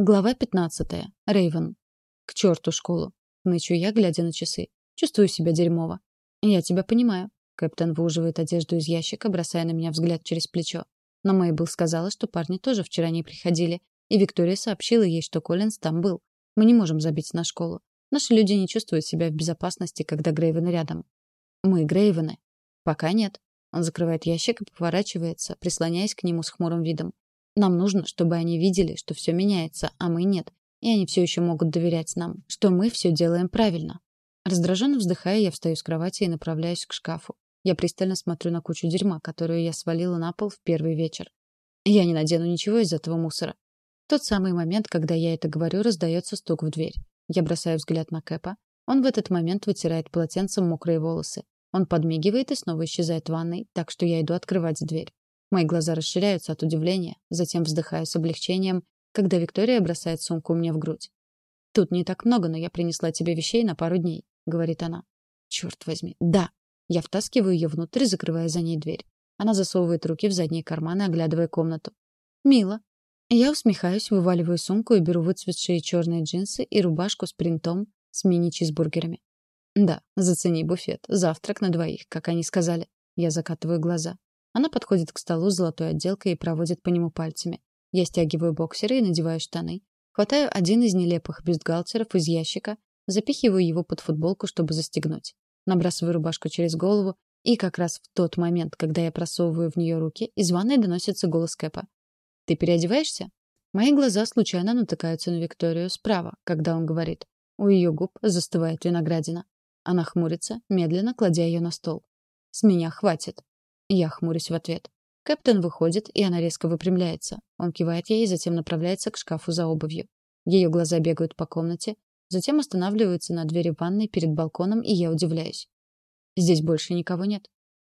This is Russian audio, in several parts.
Глава 15. Рейвен. К черту школу. Нычу я, глядя на часы. Чувствую себя дерьмово. Я тебя понимаю. Капитан выуживает одежду из ящика, бросая на меня взгляд через плечо. Но Мэйбл сказала, что парни тоже вчера не приходили, и Виктория сообщила ей, что Коллинз там был. Мы не можем забить на школу. Наши люди не чувствуют себя в безопасности, когда Грейвены рядом. Мы Грейвены. Пока нет. Он закрывает ящик и поворачивается, прислоняясь к нему с хмурым видом. Нам нужно, чтобы они видели, что все меняется, а мы нет. И они все еще могут доверять нам, что мы все делаем правильно. Раздраженно вздыхая, я встаю с кровати и направляюсь к шкафу. Я пристально смотрю на кучу дерьма, которую я свалила на пол в первый вечер. Я не надену ничего из этого мусора. В тот самый момент, когда я это говорю, раздается стук в дверь. Я бросаю взгляд на Кэпа. Он в этот момент вытирает полотенцем мокрые волосы. Он подмигивает и снова исчезает в ванной, так что я иду открывать дверь. Мои глаза расширяются от удивления, затем вздыхаю с облегчением, когда Виктория бросает сумку мне в грудь. «Тут не так много, но я принесла тебе вещей на пару дней», — говорит она. «Черт возьми, да!» Я втаскиваю ее внутрь, закрывая за ней дверь. Она засовывает руки в задние карманы, оглядывая комнату. «Мило». Я усмехаюсь, вываливаю сумку и беру выцветшие черные джинсы и рубашку с принтом с мини-чизбургерами. «Да, зацени буфет. Завтрак на двоих, как они сказали». Я закатываю глаза. Она подходит к столу с золотой отделкой и проводит по нему пальцами. Я стягиваю боксеры и надеваю штаны. Хватаю один из нелепых бюстгальтеров из ящика, запихиваю его под футболку, чтобы застегнуть. Набрасываю рубашку через голову, и как раз в тот момент, когда я просовываю в нее руки, из ванной доносится голос Кэпа. «Ты переодеваешься?» Мои глаза случайно натыкаются на Викторию справа, когда он говорит. У ее губ застывает виноградина. Она хмурится, медленно кладя ее на стол. «С меня хватит». Я хмурюсь в ответ. Кэптен выходит, и она резко выпрямляется. Он кивает ей затем направляется к шкафу за обувью. Ее глаза бегают по комнате, затем останавливаются на двери ванной перед балконом, и я удивляюсь. Здесь больше никого нет.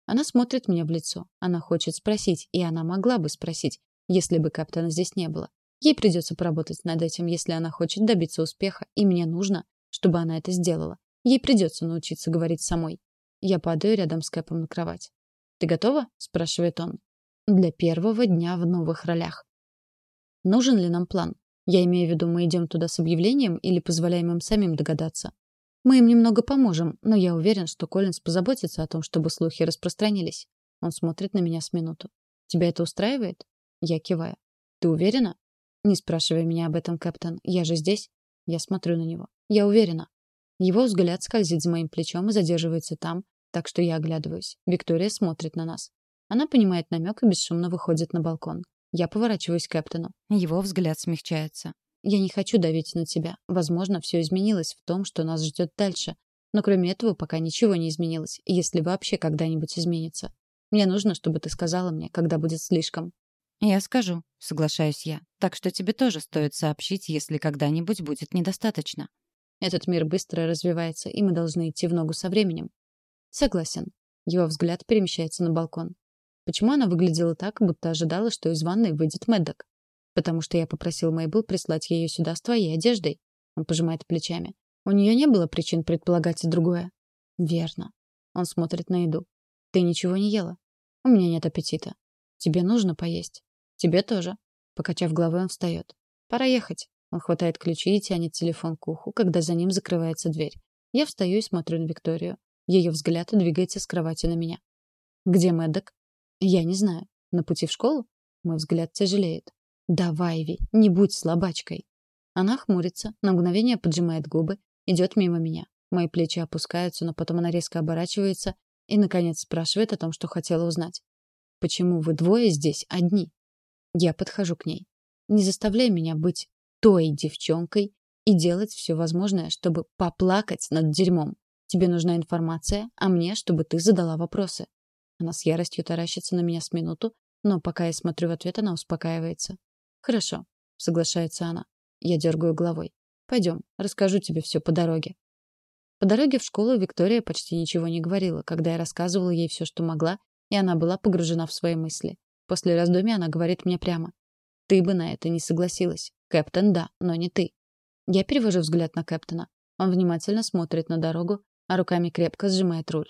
Она смотрит мне в лицо. Она хочет спросить, и она могла бы спросить, если бы Кэптена здесь не было. Ей придется поработать над этим, если она хочет добиться успеха, и мне нужно, чтобы она это сделала. Ей придется научиться говорить самой. Я падаю рядом с Кэпом на кровать. «Ты готова?» — спрашивает он. «Для первого дня в новых ролях». Нужен ли нам план? Я имею в виду, мы идем туда с объявлением или позволяем им самим догадаться? Мы им немного поможем, но я уверен, что Коллинз позаботится о том, чтобы слухи распространились. Он смотрит на меня с минуту. Тебя это устраивает? Я киваю. Ты уверена? Не спрашивай меня об этом, капитан. Я же здесь. Я смотрю на него. Я уверена. Его взгляд скользит за моим плечом и задерживается там, так что я оглядываюсь. Виктория смотрит на нас. Она понимает намек и бесшумно выходит на балкон. Я поворачиваюсь к Кэптону. Его взгляд смягчается. Я не хочу давить на тебя. Возможно, все изменилось в том, что нас ждет дальше. Но кроме этого пока ничего не изменилось, если вообще когда-нибудь изменится. Мне нужно, чтобы ты сказала мне, когда будет слишком. Я скажу, соглашаюсь я. Так что тебе тоже стоит сообщить, если когда-нибудь будет недостаточно. Этот мир быстро развивается, и мы должны идти в ногу со временем. Согласен. Его взгляд перемещается на балкон. Почему она выглядела так, будто ожидала, что из ванной выйдет Мэддок? Потому что я попросил Мейбл прислать ее сюда с твоей одеждой. Он пожимает плечами. У нее не было причин предполагать другое. Верно. Он смотрит на еду. Ты ничего не ела? У меня нет аппетита. Тебе нужно поесть. Тебе тоже. Покачав головой, он встает. Пора ехать. Он хватает ключи и тянет телефон к уху, когда за ним закрывается дверь. Я встаю и смотрю на Викторию. Ее взгляд двигается с кровати на меня. «Где Мэддок?» «Я не знаю. На пути в школу?» Мой взгляд тяжелеет. «Давай, Ви, не будь слабачкой». Она хмурится, на мгновение поджимает губы, идет мимо меня. Мои плечи опускаются, но потом она резко оборачивается и, наконец, спрашивает о том, что хотела узнать. «Почему вы двое здесь одни?» Я подхожу к ней. «Не заставляй меня быть той девчонкой и делать все возможное, чтобы поплакать над дерьмом. Тебе нужна информация, а мне, чтобы ты задала вопросы. Она с яростью таращится на меня с минуту, но пока я смотрю в ответ, она успокаивается. Хорошо, соглашается она. Я дергаю головой. Пойдем, расскажу тебе все по дороге. По дороге в школу Виктория почти ничего не говорила, когда я рассказывала ей все, что могла, и она была погружена в свои мысли. После раздумья она говорит мне прямо. Ты бы на это не согласилась. Кэптон, да, но не ты. Я перевожу взгляд на Кэптона. Он внимательно смотрит на дорогу, а руками крепко сжимает руль.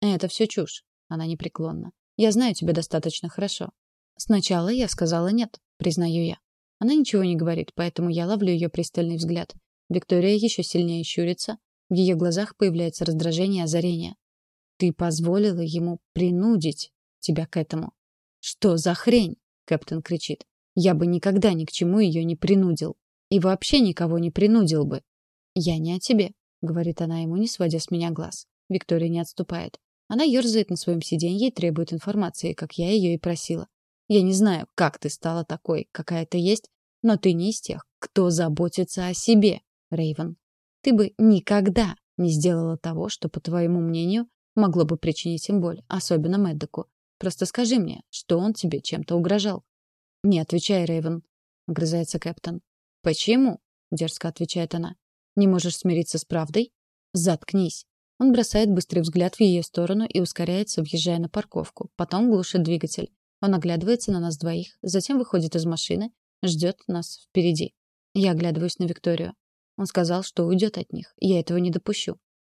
Это все чушь. Она непреклонна. Я знаю тебя достаточно хорошо. Сначала я сказала нет, признаю я. Она ничего не говорит, поэтому я ловлю ее пристальный взгляд. Виктория еще сильнее щурится. В ее глазах появляется раздражение и озарение. Ты позволила ему принудить тебя к этому. Что за хрень? Кэптен кричит. Я бы никогда ни к чему ее не принудил. И вообще никого не принудил бы. Я не о тебе, говорит она ему, не сводя с меня глаз. Виктория не отступает. Она ерзает на своем сиденье и требует информации, как я ее и просила. Я не знаю, как ты стала такой, какая ты есть, но ты не из тех, кто заботится о себе, Рейвен. Ты бы никогда не сделала того, что, по твоему мнению, могло бы причинить им боль, особенно Мэддоку. Просто скажи мне, что он тебе чем-то угрожал. Не отвечай, Рейвен, огрызается Кэптон. Почему? дерзко отвечает она. Не можешь смириться с правдой? Заткнись. Он бросает быстрый взгляд в ее сторону и ускоряется, въезжая на парковку. Потом глушит двигатель. Он оглядывается на нас двоих, затем выходит из машины, ждет нас впереди. Я оглядываюсь на Викторию. Он сказал, что уйдет от них. Я этого не допущу.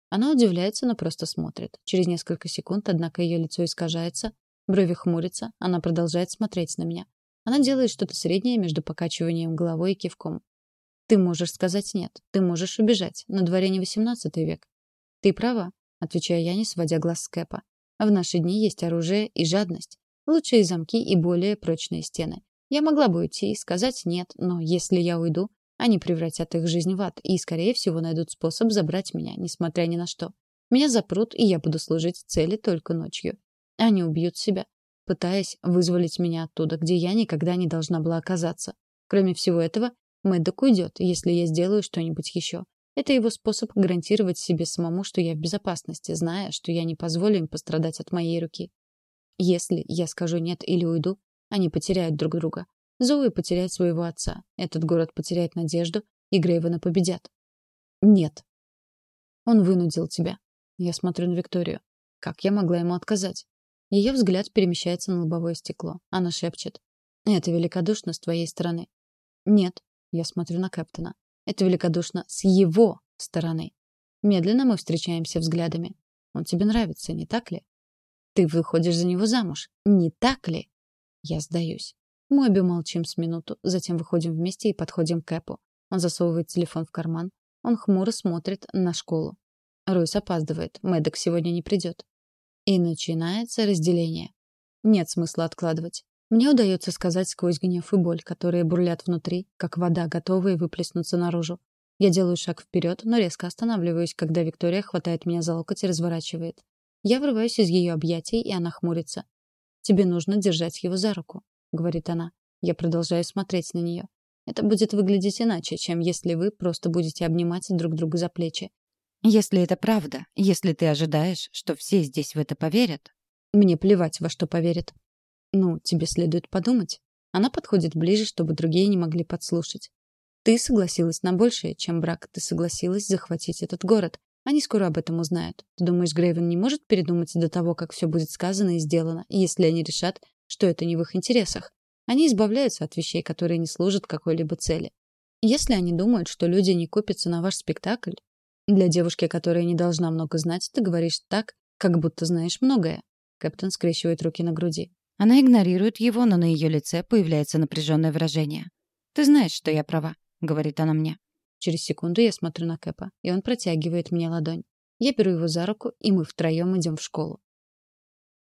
Она удивляется, но просто смотрит. Через несколько секунд, однако, ее лицо искажается, брови хмурятся, она продолжает смотреть на меня. Она делает что-то среднее между покачиванием головой и кивком. Ты можешь сказать нет, ты можешь убежать. На дворе не XVIII век. Ты права, отвечаю я, не сводя глаз с Кэпа. В наши дни есть оружие и жадность. Лучшие замки и более прочные стены. Я могла бы уйти и сказать нет, но если я уйду, они превратят их жизнь в ад и, скорее всего, найдут способ забрать меня, несмотря ни на что. Меня запрут, и я буду служить цели только ночью. Они убьют себя, пытаясь вызволить меня оттуда, где я никогда не должна была оказаться. Кроме всего этого, Мэддок уйдет, если я сделаю что-нибудь еще. Это его способ гарантировать себе самому, что я в безопасности, зная, что я не позволю им пострадать от моей руки. Если я скажу «нет» или уйду, они потеряют друг друга. Зоуи потеряет своего отца. Этот город потеряет надежду, и Грейвена победят. Нет. Он вынудил тебя. Я смотрю на Викторию. Как я могла ему отказать? Ее взгляд перемещается на лобовое стекло. Она шепчет. Это великодушно с твоей стороны. Нет. Я смотрю на Кэптона. Это великодушно с его стороны. Медленно мы встречаемся взглядами. Он тебе нравится, не так ли? Ты выходишь за него замуж, не так ли? Я сдаюсь. Мы обе молчим с минуту, затем выходим вместе и подходим к Эпу. Он засовывает телефон в карман. Он хмуро смотрит на школу. Ройс опаздывает. Мэддок сегодня не придет. И начинается разделение. Нет смысла откладывать. Мне удается сказать сквозь гнев и боль, которые бурлят внутри, как вода, готовая выплеснуться наружу. Я делаю шаг вперед, но резко останавливаюсь, когда Виктория хватает меня за локоть и разворачивает. Я вырываюсь из ее объятий, и она хмурится. «Тебе нужно держать его за руку», — говорит она. Я продолжаю смотреть на нее. Это будет выглядеть иначе, чем если вы просто будете обнимать друг друга за плечи. Если это правда, если ты ожидаешь, что все здесь в это поверят... Мне плевать, во что поверят. Ну, тебе следует подумать. Она подходит ближе, чтобы другие не могли подслушать. Ты согласилась на большее, чем брак. Ты согласилась захватить этот город. Они скоро об этом узнают. Ты думаешь, Грейвен не может передумать до того, как все будет сказано и сделано, если они решат, что это не в их интересах? Они избавляются от вещей, которые не служат какой-либо цели. Если они думают, что люди не купятся на ваш спектакль, для девушки, которая не должна много знать, ты говоришь так, как будто знаешь многое. Капитан скрещивает руки на груди. Она игнорирует его, но на ее лице появляется напряженное выражение. «Ты знаешь, что я права», — говорит она мне. Через секунду я смотрю на Кэпа, и он протягивает мне ладонь. Я беру его за руку, и мы втроем идем в школу.